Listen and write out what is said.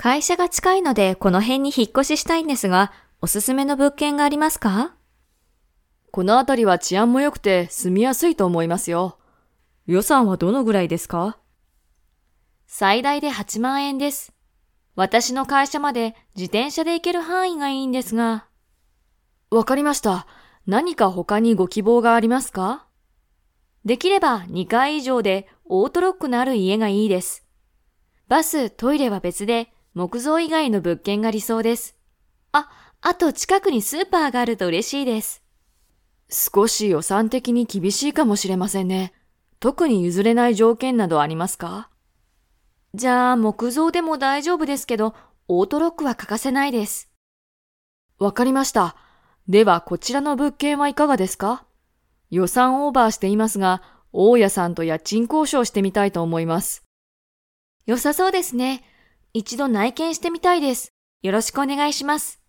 会社が近いのでこの辺に引っ越ししたいんですが、おすすめの物件がありますか？この辺りは治安も良くて住みやすいと思いますよ。予算はどのぐらいですか？最大で8万円です。私の会社まで自転車で行ける範囲がいいんですが。わかりました。何か他にご希望がありますか？できれば2階以上でオートロックのある家がいいです。バス、トイレは別で木造以外の物件が理想です。あ、あと近くにスーパーがあると嬉しいです。少し予算的に厳しいかもしれませんね。特に譲れない条件などありますか？じゃあ木造でも大丈夫ですけど、オートロックは欠かせないです。わかりました。ではこちらの物件はいかがですか？予算オーバーしていますが、大家さんと家賃交渉してみたいと思います。良さそうですね。一度内見してみたいです。よろしくお願いします。